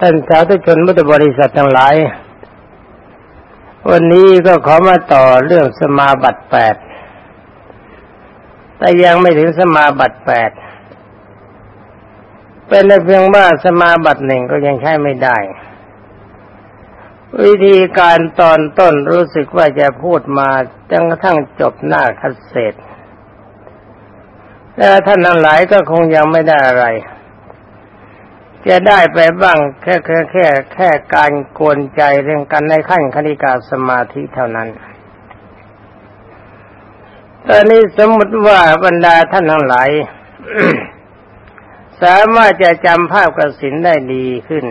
ท่านสาธุชนมุตบริษัททั้งหลาย วันนี้ก็ขอมาต่อเรื่องสมาบัติแปด แต่ยังไม่ถึงสมาบัติแปด เป็นเพียงว่าสมาบัติหนึ่งก็ยังใช้ไม่ได้ วิธีการตอนต้นรู้สึกว่าจะพูดมาจนกระทั่งจบหน้าคัดเศษแต่ท่านทั้งหลายก็คงยังไม่ได้อะไร จะได้ไปบ้างแค่แค่แค่แค่การกวนใจเรื่องกันในขั้นคณิกาสมาธิเท่านั้นตอนนี้สมมติว่าบรรดาท่านทั้งหลายสามารถจะจำภาพกสินได้ดีขึ้น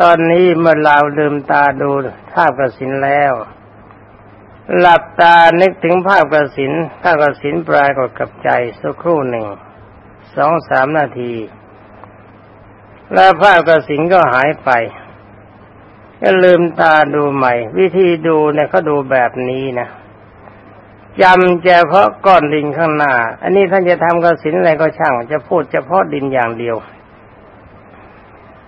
ตอนนี้เมื่อเราลืมตาดูภาพกสินแล้ว หลับตานึกถึงภาพกระสินภาพกระสินปลายกดกับใจสักครู่หนึ่ง สองสามนาที แล้วภาพกระสินก็หายไปก็ลืมตาดูใหม่ วิธีดูเนี่ยเขาดูแบบนี้นะจำเฉพาะก้อนดินข้างหน้า อันนี้ท่านจะทำกระสินอะไรก็ช่าง จะพูดเฉพาะดินอย่างเดียว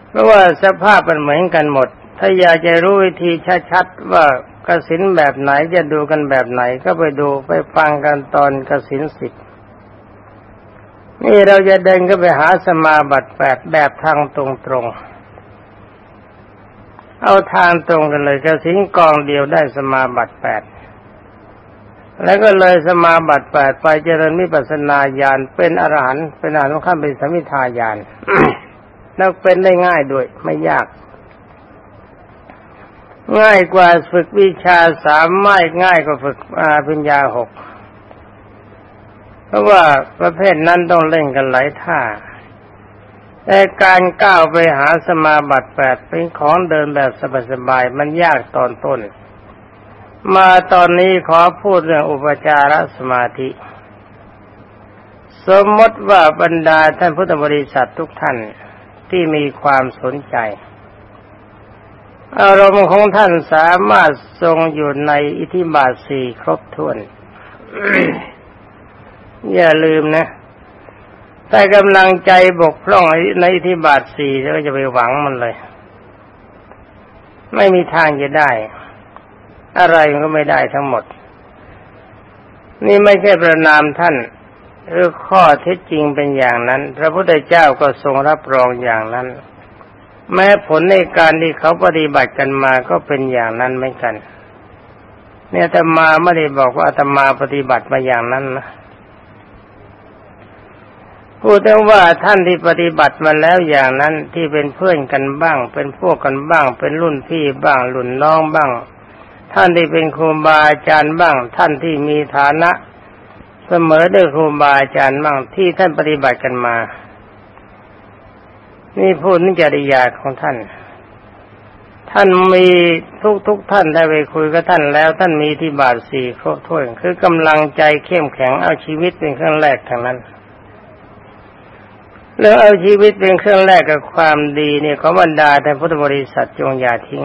เพราะว่าสภาพมันเหมือนกันหมด ถ้าอยากจะรู้วิธีชัดๆว่ากระสินแบบไหนจะดูกันแบบไหนก็ไปดูไปฟังกันตอนกระสินสิบ นี่เราจะเดินก็ไปหาสมาบัติแปดแบบทางตรงๆ เอาทางตรงกันเลยกสินกองเดียวได้สมาบัติแปดแล้วก็เลยสมาบัติแปดไปเจริญมิปัสนาญาณเป็นอรหันต์เป็นอรหันต์ขั้นเป็นสมิทายานแล้วเป็นได้ง่ายด้วยไม่ยาก ง่ายกว่าฝึกวิชาสามไม่ง่ายกว่าฝึกอาปัญญาหก เพราะว่าประเภทนั้นต้องเล่นกันหลายท่าแต่การก้าวไปหาสมาบัติแปดเป็นของเดินแบบสบายๆมันยากตอนต้น มาตอนนี้ขอพูดเรื่องอุปจารสมาธิ สมมติว่าบรรดาท่านพุทธบริษัททุกท่านที่มีความสนใจ อารมณ์ของท่านสามารถทรงอยู่ในอิทธิบาทสี่ครบถ้วน อย่าลืมนะแต่กำลังใจบกพร่องในอิทธิบาทสี่แล้วจะไปหวังมันเลย ไม่มีทางจะได้ อะไรก็ไม่ได้ทั้งหมด นี่ไม่ใช่ประนามท่านหรือข้อเท็จจริงเป็นอย่างนั้น พระพุทธเจ้าก็ทรงรับรองอย่างนั้น แม้ผลในการที่เขาปฏิบัติกันมาก็เป็นอย่างนั้นเหมือนกัน เนี่ยธรรมาไม่ได้บอกว่าธรรมาปฏิบัติมาอย่างนั้นนะ พูดถึงว่าท่านที่ปฏิบัติมาแล้วอย่างนั้นที่เป็นเพื่อนกันบ้าง เป็นพวกกันบ้าง เป็นรุ่นพี่บ้างรุ่นน้องบ้าง ท่านที่เป็นครูบาอาจารย์บ้าง ท่านที่มีฐานะ เสมอด้วยครูบาอาจารย์บ้างที่ท่านปฏิบัติกันมา นี่พูดนิจริยาของท่าน ท่านมีทุกทุกท่านได้ไปคุยกับท่านแล้ว ท่านมีที่บาทสี่ครบถ้วนคือกำลังใจเข้มแข็งเอาชีวิตเป็นเครื่องแรกทางนั้น แล้วเอาชีวิตเป็นเครื่องแรกกับความดีเนี่ยขอบรรดาแต่พุทธบริษัทจงอย่าทิ้ง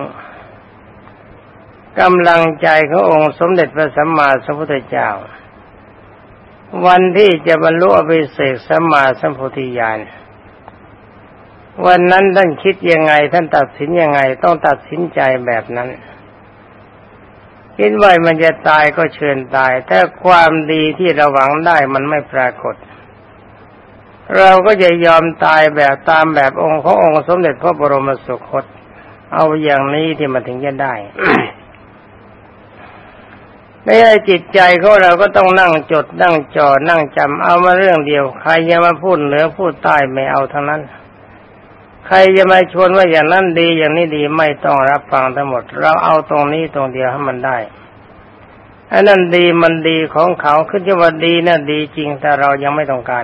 กำลังใจขององค์สมเด็จพระสัมมาสัมพุทธเจ้า วันที่จะบรรลุอภิเศกสัมมาสัมพุทธิญาณวันนั้นท่านคิดยังไงท่านตัดสินยังไง ต้องตัดสินใจแบบนั้นคิดว่ามันจะตายก็เชิญตายถ้าความดีที่เราหวังได้มันไม่ปรากฏ เราก็จะยอมตายแบบตามแบบองค์ขององค์สมเด็จพระบรมสุคต เอาอย่างนี้ที่มาถึงจะได้ในจิตใจของเราก็ต้องนั่งจดนั่งจอนั่งจำเอามาเรื่องเดียว ใครจะมาพูดเหนือพูดใต้ไม่เอาทั้งนั้น ใครจะมาชวนว่าอย่างนั้นดีอย่างนี้ดีไม่ต้องรับฟังทั้งหมด เราเอาตรงนี้ตรงเดียวให้มันได้อันนั้นดีมันดีของเขาขึ้นที่ว่าดีนะ่ะดีจริงแต่เรายังไม่ต้องการ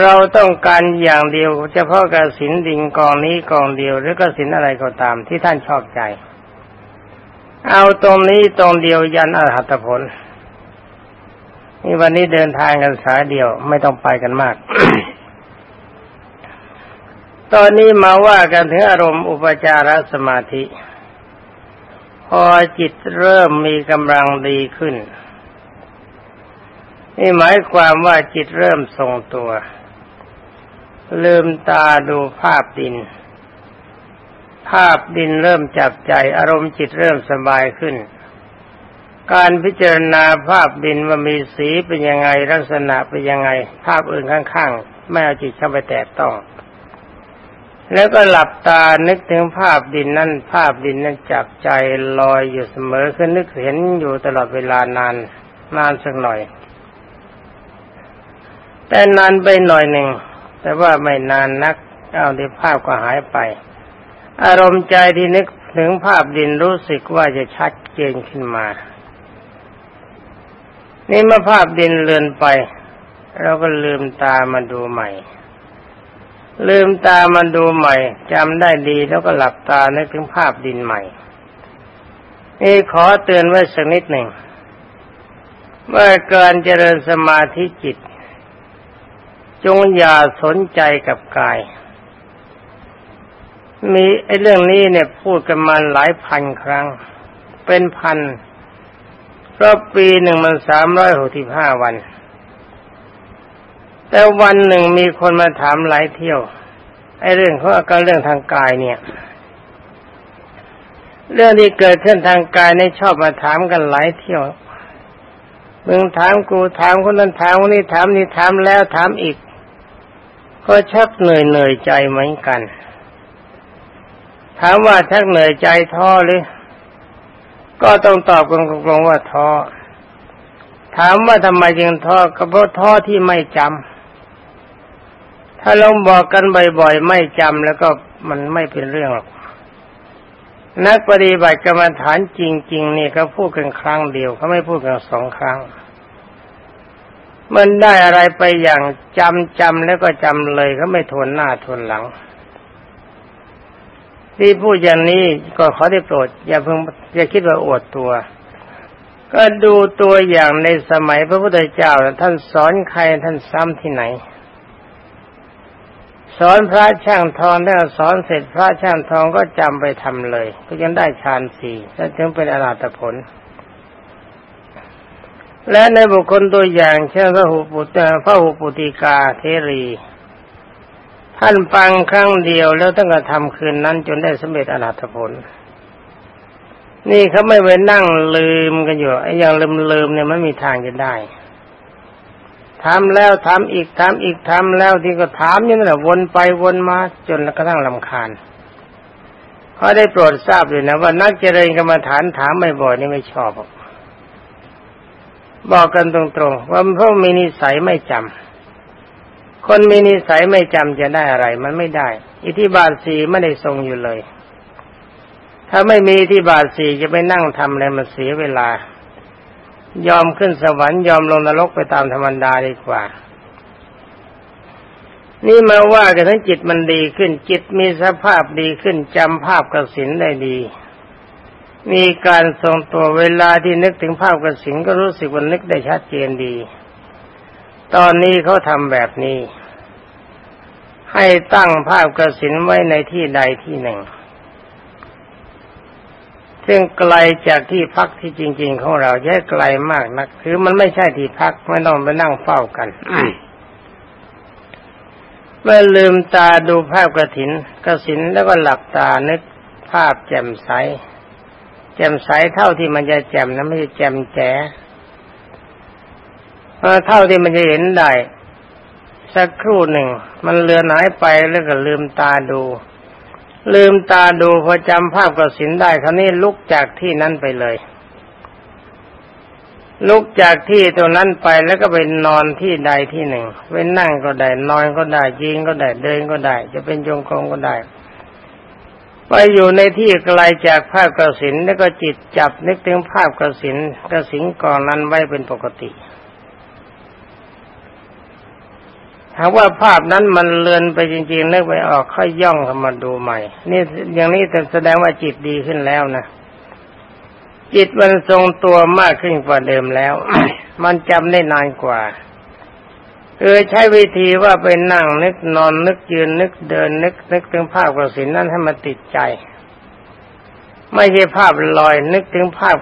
เราต้องการอย่างเดียวเฉพาะกสินดิงกองนี้กองเดียว หรือกสินอะไรก็ตามที่ท่านชอบใจ เอาตรงนี้ตรงเดียวยันอรหัตผลนี่วันนี้เดินทางกันสายเดียวไม่ต้องไปกันมาก ตอนนี้มาว่ากันถึงอารมณ์อุปจารสมาธิ พอจิตเริ่มมีกำลังดีขึ้น นี่หมายความว่าจิตเริ่มทรงตัว ลืมตาดูภาพดิน ภาพดินเริ่มจับใจ อารมณ์จิตเริ่มสบายขึ้น การพิจารณาภาพดินว่ามีสีเป็นยังไงลักษณะเป็นยังไง ภาพอื่นข้างๆ ไม่เอาจิตเข้าไปแตะต้อง แล้วก็หลับตานึกถึงภาพดินนั่นภาพดินนั้นจับใจลอยอยู่เสมอคือนึกเห็นอยู่ตลอดเวลานานนานสักหน่อย แต่นานไปหน่อยหนึ่ง แต่ว่าไม่นานนัก เอาที่ภาพก็หายไป อารมณ์ใจที่นึกถึงภาพดินรู้สึกว่าจะชัดเจนขึ้นมา นี่เมื่อภาพดินเลือนไป เราก็ลืมตามาดูใหม่ ลืมตามาดูใหม่จำได้ดีแล้วก็หลับตานึกถึงภาพดินใหม่นี่ขอเตือนไว้สักนิดหนึ่งเมื่อการเจริญสมาธิจิต จงอย่าสนใจกับกาย มีไอ้เรื่องนี้เนี่ยพูดกันมาหลายพันครั้ง เป็นพันเพราะปีหนึ่งมันสามร้อยหกสิบห้าวัน แต่วันหนึ่งมีคนมาถามหลายเที่ยว ไอ้เรื่องเขาอาการเรื่องทางกายเนี่ย เรื่องที่เกิดขึ้นทางกายในชอบมาถามกันหลายเที่ยวมึงถามกูถามคนนั้นถามคนนี้ถามนี่ถามแล้วถามอีก ก็ชักเหนื่อยเหนื่อยใจเหมือนกัน ถามว่าชักเหนื่อยใจท้อหรือ ก็ต้องตอบกันตรงๆว่าท้อ ถามว่าทำไมจึงท้อก็เพราะท้อที่ไม่จำ ถ้าลองบอกกันบ่อยๆไม่จำแล้วก็มันไม่เป็นเรื่องหรอก นักปฏิบัติกรรมฐานจริง ๆ นี่เขาพูดกันครั้งเดียวเขาไม่พูดกันสองครั้ง มันได้อะไรไปอย่างจำจำแล้วก็จำเลยเขาไม่ทนหน้าทนหลัง ที่พูดอย่างนี้ก็ขอได้โปรด อย่าเพิ่งอย่าคิดว่าอวดตัว ก็ดูตัวอย่างในสมัยพระพุทธเจ้าท่านสอนใครท่านซ้ำที่ไหน สอนพระช่างทองแล้วสอนเสร็จพระช่างทองก็จำไปทำเลย ก็ยังได้ฌานสี่แล้วถึงเป็นอรหัตผล และในบุคคลตัวอย่างเช่นพระหุปุตพระหุปุติกาเทรี ท่านฟังครั้งเดียวแล้วตั้งแต่ทำคืนนั้นจนได้สำเร็จอรหัตผล นี่เขาไม่ไปนั่งลืมกันอยู่ไอ้อย่างลืมลืมเนี่ยมันมีทางจะได้ทำแล้วทำอีกทำอีกทำแล้วที่ก็ถามอย่างนั้นแหละวนไปวนมาจนกระทั่งลำคาญเขาได้โปรดทราบเลยนะว่านักเจริญกรรมฐานถามไม่บ่อยนี่ไม่ชอบ บอกกันตรงๆว่าพวกมีนิสัยไม่จำคนมีนิสัยไม่จำจะได้อะไร มันไม่ได้ อิทธิบาทสีไม่ได้ทรงอยู่เลย ถ้าไม่มีอิทธิบาทสีจะไปนั่งทำอะไรมันเสียเวลา ยอมขึ้นสวรรค์ยอมลงนรกไปตามธรรมดาดีกว่า นี่มาว่ากันทั้งจิตมันดีขึ้นจิตมีสภาพดีขึ้นจำภาพกสินได้ดี มีการทรงตัวเวลาที่นึกถึงภาพกระสินก็รู้สึกว่านึกได้ชัดเจนดี ตอนนี้เขาทำแบบนี้ ให้ตั้งภาพกระสินไว้ในที่ใดที่หนึ่ง ซึ่งไกลจากที่พักที่จริง ๆ ของเราแย่ไกลมากนัก คือมันไม่ใช่ที่พักไม่ต้องไปนั่งเฝ้ากันเมื่อลืมตาดูภาพกระถินกระสินแล้วก็หลับตานึกภาพแจ่มใส แจ่มใสเท่าที่มันจะแจ่มนะไม่ใช่แจ่มแจ๋เท่าที่มันจะเห็นได้สักครู่หนึ่ง มันเลือนหายไปแล้วก็ลืมตาดู ลืมตาดูพอจำภาพกสินได้คราวนี้ลุกจากที่นั้นไปเลย ลุกจากที่ตรงนั้นไปแล้วก็ไปนอนที่ใดที่หนึ่งไปนั่งก็ได้นอนก็ได้ยิงก็ได้เดินก็ได้ จะเป็นจงกรมก็ได้ ไปอยู่ในที่ไกลจากภาพกระสินแล้วก็จิตจับนึกถึงภาพกระสินกระสินก่องนั้นไว้เป็นปกติหากว่าภาพนั้นมันเลือนไปจริงๆนึกไปออกค่อยย่องเข้ามาดูใหม่ นี่อย่างนี้แสดงว่าจิตดีขึ้นแล้วนะจิตมันทรงตัวมากขึ้นกว่าเดิมแล้ว มันจำได้นานกว่า คือใช้วิธีว่าไปนั่งนึกนอนนึกยืนนึกเดินนึกนึกถึงภาพกระสินนั้นให้มันติดใจ ไม่ใช่ภาพลอย นึกถึงภาพ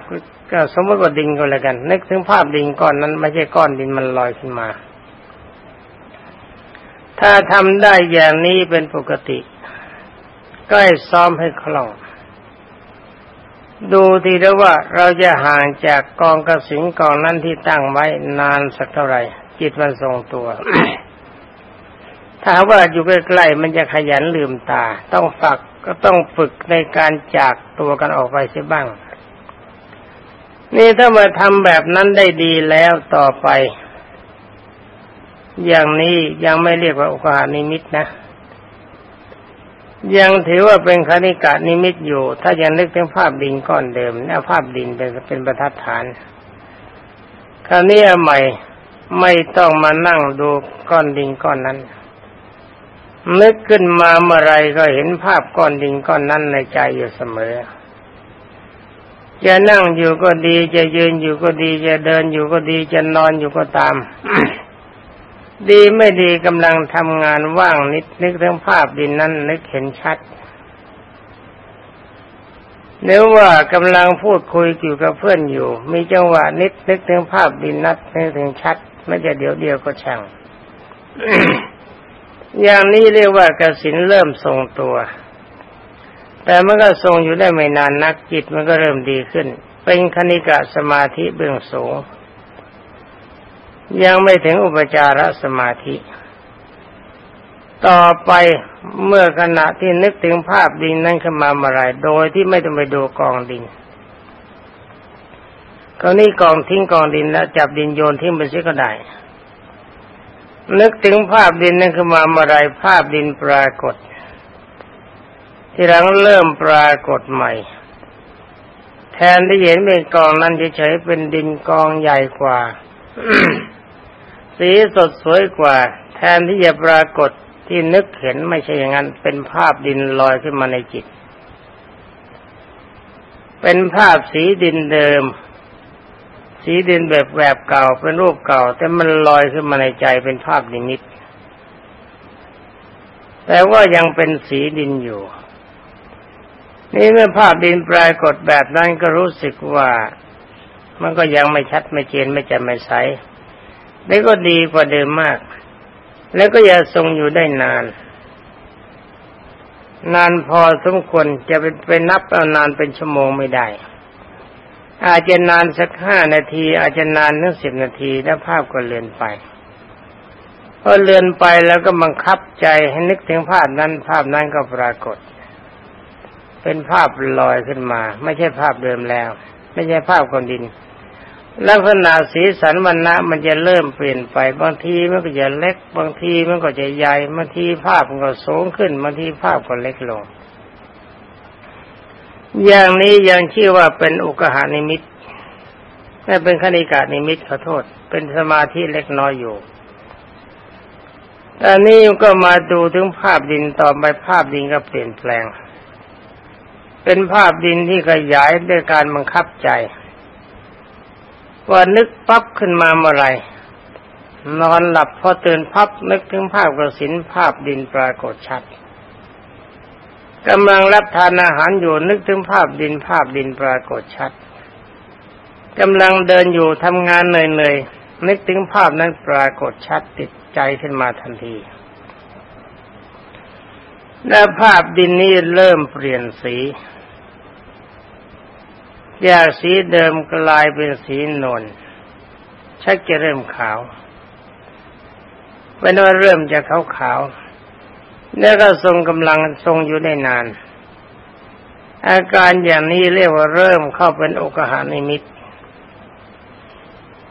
ก็สมมติว่าดินก็แล้วกัน นึกถึงภาพดินก้อนนั้น ไม่ใช่ก้อนดินมันลอยขึ้นมา ถ้าทำได้อย่างนี้เป็นปกติ ก็ให้ซ้อมให้คล่อง ดูทีแล้วว่าเราจะห่างจากกองกระสินกองนั้นที่ตั้งไว้นานสักเท่าไหร่ จิตมันทรงตัว ถ้าว่าอยู่ใกล้ๆมันจะขยันลืมตา ต้องฝักก็ต้องฝึกในการจากตัวกันออกไปเสียบ้าง นี่ถ้ามาทำแบบนั้นได้ดีแล้วต่อไป อย่างนี้ยังไม่เรียกว่าอุกานิมิตนะยังถือว่าเป็นคณิกานิมิตอยู่ ถ้ายังนึกถึงภาพดินก้อนเดิมเอาภาพดินเป็นเป็นประทัดฐาน คราวนี้ใหม่ ไม่ต้องมานั่งดูก้อนดินก้อนนั้น นึกขึ้นมาเมื่อไรก็เห็นภาพก้อนดินก้อนนั้นในใจอยู่เสมอ จะนั่งอยู่ก็ดี จะยืนอยู่ก็ดี จะเดินอยู่ก็ดี จะนอนอยู่ก็ตาม ดีไม่ดีกำลังทำงานว่างนิดนึกถึงภาพดินนั้นนึกเห็นชัดเนื้อว่ากำลังพูดคุยอยู่กับเพื่อนอยู่ มีจังหวะนิดนึกถึงภาพดินนัดนึกถึงชัด ไม่จะเดี๋ยวเดียวก็ช่างอย่างนี้เรียกว่ากสินเริ่มทรงตัว แต่มันก็ทรงอยู่ได้ไม่นานนักจิตมันก็เริ่มดีขึ้น เป็นคณิกะสมาธิเบื้องสูง ยังไม่ถึงอุปจารสมาธิ ต่อไปเมื่อขณะที่นึกถึงภาพดินนั้นขึ้นมาเมื่อไรโดยที่ไม่ต้องไปดูกองดิน ก็นี่กองทิ้งกองดินแล้วจับดินโยนทิ้งไปเสียก็ได้ นึกถึงภาพดินนั่นขึ้นมาเมื่อไรภาพดินปรากฏ ที่หลังเริ่มปรากฏใหม่ แทนที่เห็นเป็นกองนั้นเฉยๆเป็นดินกองใหญ่กว่า สีสดสวยกว่า แทนที่จะปรากฏที่นึกเห็นไม่ใช่อย่างนั้น เป็นภาพดินลอยขึ้นมาในจิต เป็นภาพสีดินเดิม สีดินแบบแบบเก่าเป็นรูปเก่า แต่มันลอยขึ้นมาในใจเป็นภาพนิมิต แต่ว่ายังเป็นสีดินอยู่ นี่เมื่อภาพดินปรากฏแบบนั้นก็รู้สึกว่ามันก็ยังไม่ชัดไม่เจนไม่แจ่มไม่ใสแล้วก็ดีกว่าเดิมมาก แล้วก็อย่าทรงอยู่ได้นาน นานพอสมควรจะเป็นไปนับเอานานเป็นชั่วโมงไม่ได้ อาจจะนานสักห้านาที อาจจะนานถึงสิบนาทีแล้วภาพก็เลือนไปพอเลือนไปแล้วก็บังคับใจให้นึกถึงภาพนั้น ภาพนั้นก็ปรากฏ เป็นภาพลอยขึ้นมา ไม่ใช่ภาพเดิมแล้ว ไม่ใช่ภาพคนดินลักษณะสีสันวันนะมันจะเริ่มเปลี่ยนไป บางทีมันก็จะเล็ก บางทีมันก็จะใหญ่บางทีภาพมันก็สูงขึ้นบางทีภาพก็เล็กลง อย่างนี้ยังชื่อว่าเป็นอุกหานิมิตแต่เป็นคณิกานิมิตขอโทษ เป็นสมาธิเล็กน้อยอยู่ตอนนี้ก็มาดูถึงภาพดินต่อไปภาพดินก็เปลี่ยนแปลง เป็นภาพดินที่ขยายด้วยการบังคับใจ ว่านึกปั๊บขึ้นมาเมื่อไรนอนหลับพอตื่นพับนึกถึงภาพกระสินภาพดินปรากฏชัด กำลังรับทานอาหารอยู่นึกถึงภาพดินภาพดินปรากฏชัดกำลังเดินอยู่ทำงานเหนื่อยๆนึกถึงภาพนั้นปรากฏชัดติดใจขึ้นมาทันทีและภาพดินนี้เริ่มเปลี่ยนสีจากสีเดิมกลายเป็นสีนวลชักจะเริ่มขาวเป็นว่าเริ่มจะขาวขาว แล้วก็ทรงกำลังทรงอยู่ได้นาน อาการอย่างนี้เรียกว่าเริ่มเข้าเป็นอกหานิมิต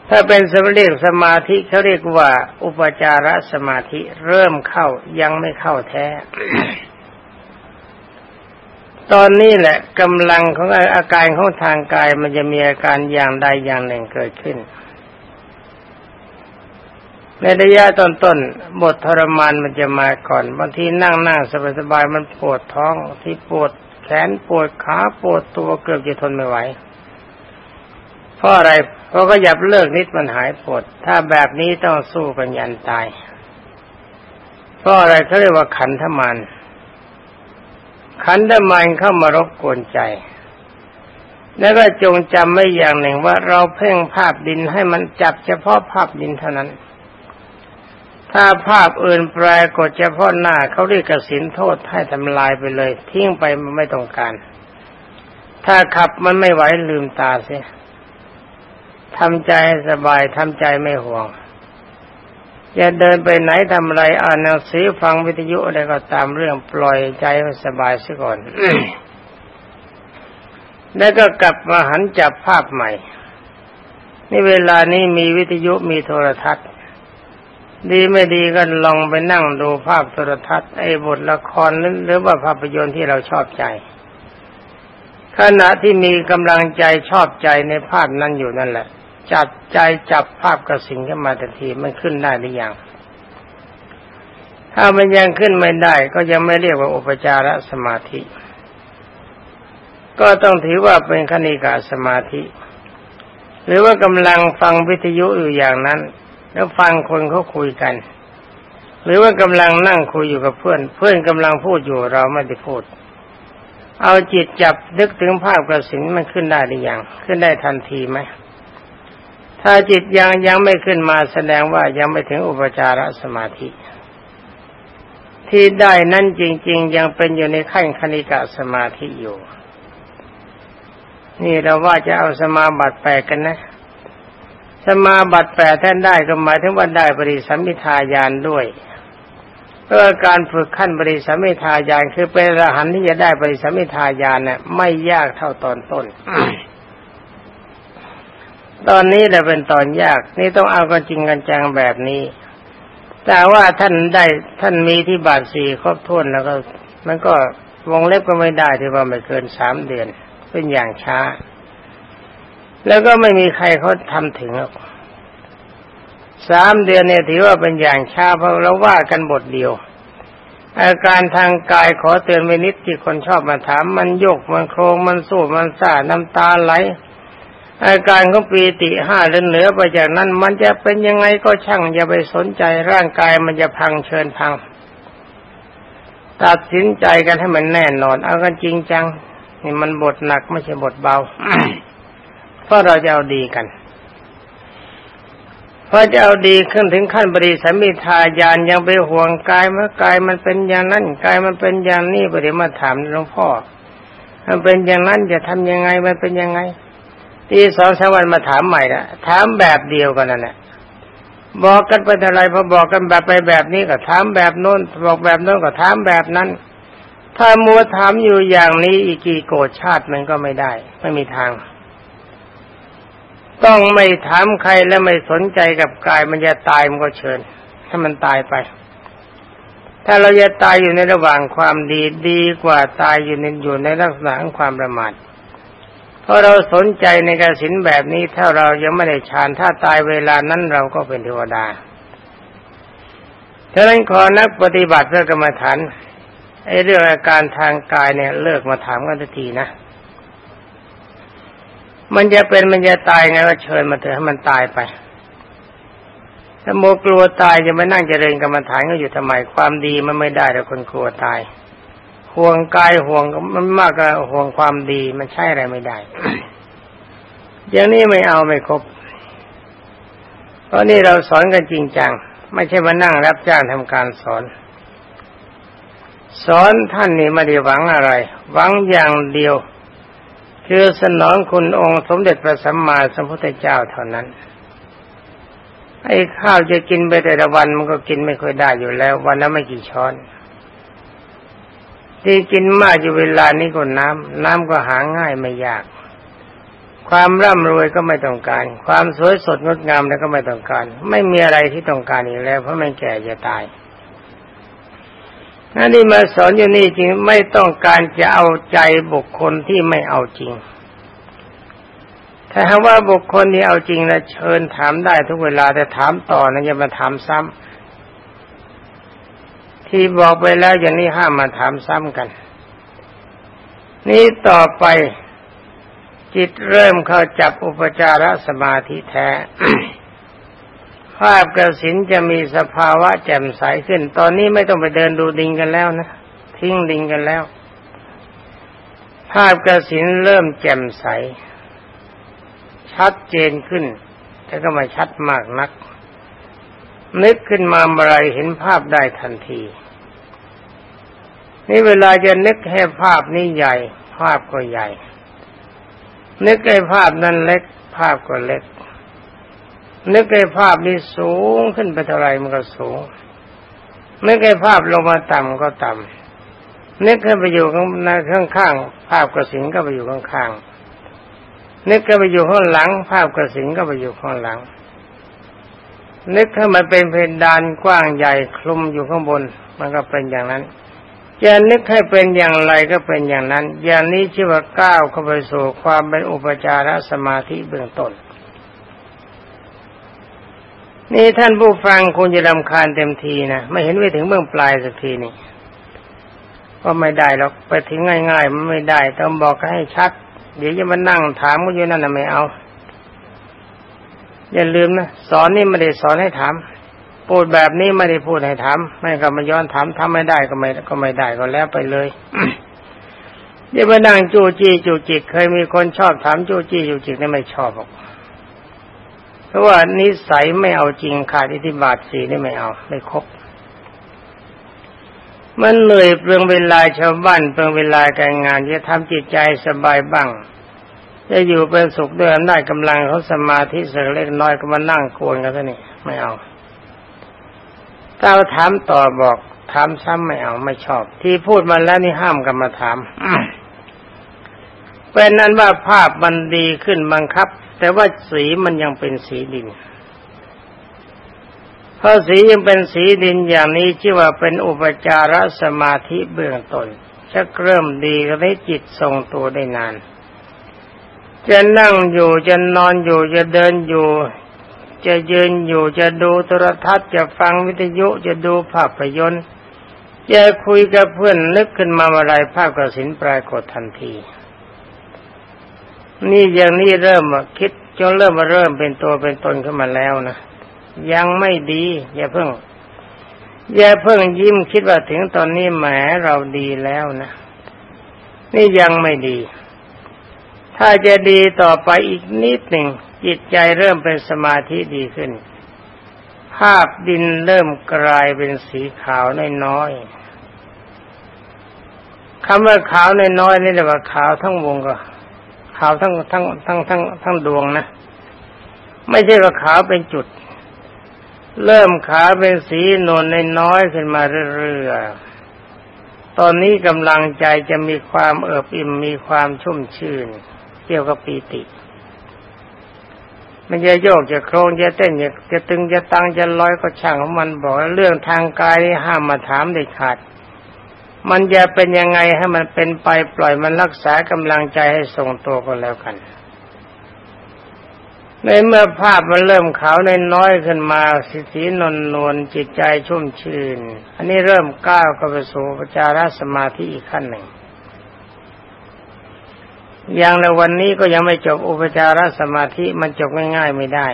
ถ้าเป็นสมเรียกสมาธิเขาเรียกว่า อุปจารสมาธิเริ่มเข้ายังไม่เข้าแท้ ตอนนี้แหละกำลังของอาการของทางกายมันจะมีอาการอย่างใดอย่างหนึ่งเกิดขึ้น ในระยะต้นบททรมานมันจะมาก่อนบางทีนั่งนั่งสบายๆมันปวดท้องที่ปวดแขนปวดขาปวดตัวเกือบจะทนไม่ไหวเพราะอะไรเพราะก็หยับเลิกนิดมันหายปวด ถ้าแบบนี้ต้องสู้กันยันตายเพราะอะไรเขาเรียกว่าขันธมัน ขันธมันเข้ามารบกวนใจ แล้วก็จงจำไว้อย่างหนึ่งว่าเราเพ่งภาพดินให้มันจับเฉพาะภาพดินเท่านั้น ถ้าภาพอื่นปรากฏเฉพาะหน้าเขาเรียกกสินโทษให้ทำลายไปเลย ทิ้งไปมันไม่ต้องการ ถ้าขับมันไม่ไหวลืมตาเสียทำใจให้สบายทำใจไม่ห่วงอย่าเดินไปไหนทำอะไรอ่านหนังสือฟังวิทยุอะไรก็ตามเรื่องปล่อยใจให้สบายซะก่อน แล้วก็กลับมาหันจับภาพใหม่นี่เวลานี้มีวิทยุมีโทรทัศน์ ดีไม่ดีก็ลองไปนั่งดูภาพโทรทัศน์ไอ้บทละครหรือว่าภาพยนตร์ที่เราชอบใจ ขณะที่มีกำลังใจชอบใจในภาพนั้นอยู่นั่นแหละ จับใจจับภาพกระสิงขึ้นมาทันทีมันขึ้นได้หรือยังถ้ามันยังขึ้นไม่ได้ก็ยังไม่เรียกว่าอุปจารสมาธิ ก็ต้องถือว่าเป็นคณิกาสมาธิ หรือว่ากำลังฟังวิทยุอยู่อย่างนั้น แล้วฟังคนเขาคุยกัน หรือว่ากำลังนั่งคุยอยู่กับเพื่อน เพื่อนกำลังพูดอยู่เราไม่ได้พูด เอาจิตจับนึกถึงภาพกระสินมันขึ้นได้หรือยังขึ้นได้ทันทีไหมถ้าจิตยังยังไม่ขึ้นมาแสดงว่ายังไม่ถึงอุปจารสมาธิ ที่ได้นั่นจริง ๆ ยังเป็นอยู่ในขั้นคณิกะสมาธิอยู่ นี่เราว่าจะเอาสมาบัติแปกันนะ สมาบัติแปท่านได้ก็หมายถึงว่าได้บริสัมมิทายานด้วยเพื่อการฝึกขั้นบริสัมมิทายานคือเป็นอรหันต์ที่จะได้บริสัมมิทายานเนี่ยไม่ยากเท่าตอนต้น ตอนนี้แหละเป็นตอนยาก นี่ต้องเอากันจริงกันจังแบบนี้ แต่ว่าท่านได้ท่านมีที่บาทสี่ครบถ้วนแล้วก็ มันก็วงเล็บก็ไม่ได้ที่ว่าไม่เกินสามเดือน เป็นอย่างช้า แล้วก็ไม่มีใครเขาทำถึงสามเดือนเนี่ยถือว่าเป็นอย่างช้าเพราะเราว่ากันบทเดียว อาการทางกายขอเตือนไว้นิดที่คนชอบมาถามมันโยกมันโครงมันสู้มันซ่าน้ำตาไหล อาการของปีติห้าเลือเหนือไปจากนั้น มันจะเป็นยังไงก็ช่างอย่าไปสนใจร่างกายมันจะพังเชิญพัง ตัดสินใจกันให้มันแน่นอน เอากันจริงจัง นี่มันบทหนักไม่ใช่บทเบา เพราะเราจะเอาดีกันเพอจะเอาดีขึ้นถึงขั้นบริสัมมิทายานยังไปห่วงกายเมื่อกายมันเป็นอย่างนั้นกายมันเป็นอย่างนี้ประเดี๋ยวมาถามหลวงพ่อมันเป็นอย่างนั้นจะทำยังไงมันเป็นยังไงทีสองสามวันมาถามใหม่ละถามแบบเดียวกันนั่นแหละบอกกันไปอะไรพอบอกกันแบบไปแบบนี้ก็ถามแบบโน้นบอกแบบโน้นก็ถามแบบนั้น ถ้ามัวถามอยู่อย่างนี้อีกกี่โกรธชาติมันก็ไม่ได้ ไม่มีทาง ต้องไม่ถามใครและไม่สนใจกับกายมันจะตายมันก็เชิญ ถ้ามันตายไป ถ้าเราจะตายอยู่ในระหว่างความดีดีกว่าตายอยู่ในอยู่ในลักษณะของความประมาทเพราะเราสนใจในกสินแบบนี้ถ้าเรายังไม่ได้ฌานถ้าตายเวลานั้นเราก็เป็นเทวดาฉะนั้นขอนักปฏิบัติเพื่อกรรมฐานไอ้เรื่องอาการทางกายเนี่ยเลิกมาถามกันทีนะ มันจะเป็นมันจะตายไงก็เชิญมาเถอะให้มันตายไปถ้าโมกลัวตายจะม่นั่งเจริญกรรมฐานก็อยู่ทำไมความดีมันไม่ได้แต่คนกลัวตาย ห่วงกายห่วงมันมากกว่าห่วงความดีมันใช่อะไรไม่ได้อย่างนี้ไม่เอาไม่ครบเพราะนี่เราสอนกันจริงจังไม่ใช่มานั่งรับจ้างทำการสอน สอนท่านนี่ไม่ได้หวังอะไร หวังอย่างเดียว คือสนองคุณองค์สมเด็จพระสัมมาสัมพุทธเจ้าเท่านั้น ไอ้ข้าวจะกินไปแต่ละวันมันก็กินไม่ค่อยได้อยู่แล้ว วันละไม่กี่ช้อน ที่กินมากอยู่เวลานี้ก็น้ำน้ำก็หาง่ายไม่ยาก ความร่ำรวยก็ไม่ต้องการ ความสวยสดงดงามแล้วก็ไม่ต้องการ ไม่มีอะไรที่ต้องการอีกแล้ว เพราะมันแก่จะตาย นั่นนี่มาสอนอยู่นี่จริงไม่ต้องการจะเอาใจบุคคลที่ไม่เอาจริง ถ้าหากว่าบุคคลที่เอาจริงนะเชิญถามได้ทุกเวลาแต่ถามต่อนะอย่ามาถามซ้ำที่บอกไปแล้วอย่างนี้ห้ามมาถามซ้ำกัน นี่ต่อไปจิตเริ่มเข้าจับอุปจารสมาธิแท้ ภาพกระสินจะมีสภาวะแจ่มใสขึ้น ตอนนี้ไม่ต้องไปเดินดูดิงกันแล้วนะ ทิ้งดิงกันแล้ว ภาพกระสินเริ่มแจ่มใส ชัดเจนขึ้น แต่ก็ไม่ชัดมากนัก นึกขึ้นมาเมื่อไรเห็นภาพได้ทันที นี่เวลาจะนึกให้ภาพนี้ใหญ่ ภาพก็ใหญ่ นึกให้ภาพนั้นเล็ก ภาพก็เล็ก นึกให้ภาพนี้สูงขึ้นไปเท่าไรมันก็สูง นึกให้ภาพลงมาต่ำก็ต่ำนึกให้ไปอยู่ข้างในข้างๆภาพกระสินก็ไปอยู่ข้างข้างนึกให้ไปอยู่ข้างหลัง ภาพกระสินก็ไปอยู่ข้างหลัง นึกให้มันเป็นเพดานกว้างใหญ่คลุมอยู่ข้างบน มันก็เป็นอย่างนั้นจะนึกให้เป็นอย่างไรก็เป็นอย่างนั้น อย่างนี้ชื่อว่าก้าวเข้าไปสู่ความเป็นอุปจารสมาธิเบื้องต้น นี่ท่านผู้ฟังคงจะรำคาญเต็มทีนะไม่เห็นไปถึงเบื้องปลายสักทีนี่ก็ไม่ได้หรอกไปถึงง่ายๆมันไม่ได้ ต้องบอกให้ชัด เดี๋ยวจะมานั่งถามกันอยู่นั่นนะไม่เอา อย่าลืมนะสอนนี่ไม่ได้สอนให้ถามพูดแบบนี้ไม่ได้พูดให้ถามไม่ก็มาย้อนถามทำไม่ได้ก็ไม่ก็ไม่ได้ก็แล้วไปเลยอย่าไปนั่งจู้จี้จู้จิกเคยมีคนชอบถามจู้จี้จู้จิกนี่ไม่ชอบหรอก เพราะว่านิสัยไม่เอาจริงขาดอิทธิบาทสีนี่ไม่เอาไม่ครบมันเหนื่อยเปลืองเวลาชาวบ้านเปลืองเวลาการงานจะทำจิตใจสบายบ้าง จะอยู่เป็นสุขด้วยอำนาจกำลังเขาสมาธิสักเล็กน้อยก็มานั่งโกนกันซะนี่ไม่เอาถ้าถามต่อบอกถามซ้ำไม่เอาไม่ชอบ ที่พูดมาแล้วนี่ห้ามกันมาถามเป็นนั้นว่าภาพมันดีขึ้นบังคับ แต่ว่าสีมันยังเป็นสีดินเพราสียังเป็นสีดินอย่างนี้ชื่อว่าเป็นอุปจารสมาธิเบื้องต้นจะเริ่มดีก็ได้จิตทรงตัวได้นาน จะนั่งอยู่จะนอนอยู่จะเดินอยู่ จะยืนอยู่จะดูโทรทัศน์จะฟังวิทยุจะดูภาพยนตร์จะคุยกับเพื่อนนึกขึ้นมาอะไรภาพกระสินปรากฏทันที นี่อย่างนี้เริ่มคิดจนเริ่มมาเริ่มเป็นตัวเป็นตนขึ้นมาแล้วนะยังไม่ดี อย่าเพิ่ง อย่าเพิ่งยิ้มคิดว่าถึงตอนนี้แหมเราดีแล้วนะนี่ยังไม่ดี ถ้าจะดีต่อไปอีกนิดหนึ่งจิตใจเริ่มเป็นสมาธิดีขึ้น ภาพดินเริ่มกลายเป็นสีขาวน้อยๆคำว่าขาวน้อยๆนี่เรียกว่าขาวทั้งวงก็าวทั้งทั้งทั้งทั้งทั้งดวงนะ ไม่ใช่ว่าขาวเป็นจุด เริ่มขาวเป็นสีนวลนน้อยขึ้นมาเรื่อยๆตอนนี้กำลังใจจะมีความเอิบอิ่มมีความชุ่มชื่น เกี่ยวกับปีติมันจะโยกจะโครงจะเต้นจะจะตึงจะตังจะลอยก็ช่างของมันบอกเรื่องทางกายห้ามมาถามเด็ดขาด มันจะเป็นยังไงให้มันเป็นไปปล่อยมันรักษากำลังใจให้ทรงตัวก็แล้วกัน ในเมื่อภาพมันเริ่มขาวในน้อยขึ้นมาสิสีนนนวลจิตใจชุ่มชื่น อันนี้เริ่มก้าวเข้าไปสู่ปจารสมาธิอีกขั้นหนึ่ง อย่างในวันนี้ก็ยังไม่จบอุปจารสมาธิมันจบง่ายๆไม่ได้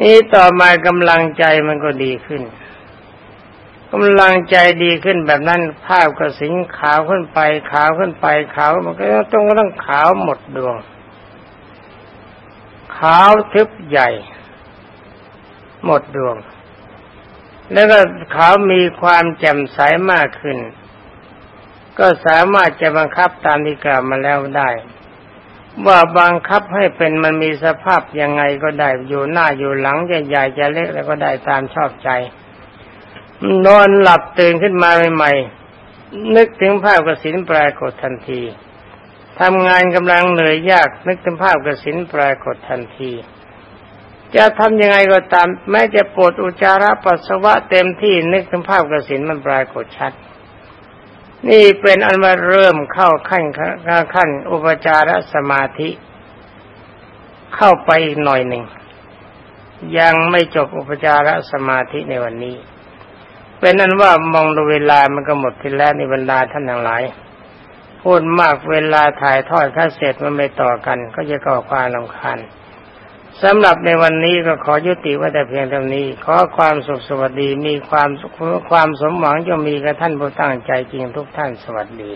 นี่ต่อมากำลังใจมันก็ดีขึ้น กำลังใจดีขึ้นแบบนั้นภาพก็สิงขาวขึ้นไป ขาวขึ้นไป ขาวมันก็ต้องต้องขาวหมดดวง ขาวทึบใหญ่ หมดดวง แล้วก็ขาวมีความแจ่มใสมากขึ้น ก็สามารถจะบังคับตามที่กล่าวมาแล้วได้ ว่าบังคับให้เป็นมันมีสภาพยังไงก็ได้อยู่หน้าอยู่หลังจะใหญ่จะเล็กแล้วก็ได้ตามชอบใจ นอนหลับตื่นขึ้นมาใหม่ๆ นึกถึงภาพกระสินปลายกดทันทีทำงานกำลังเหนื่อยยาก นึกถึงภาพกระสินปลายกดทันที จะทำยังไงก็ตาม แม้จะปวดอุจจาระปัสสาวะเต็มที่นึกถึงภาพกระสินมันปลายกดชัด นี่เป็นอันว่าเริ่มเข้าขั้นขั้นอุปจารสมาธิ เข้าไปอีกหน่อยหนึ่งยังไม่จบอุปจารสมาธิในวันนี้ เป็นนั้นว่ามองดูเวลามันก็หมดทีแล้วในบรรดาท่านทั้งหลายพูดมากเวลาถ่ายทอดค่าเสร็จมันไม่ต่อกัน ก็จะก่อความลำคาญสำหรับในวันนี้ก็ขอยุติไว้แต่เพียงเท่านี้ ขอความสุขสวัสดีมีความความสมหวังจะมีกับท่านผู้ตั้งใจจริงทุกท่านสวัสดี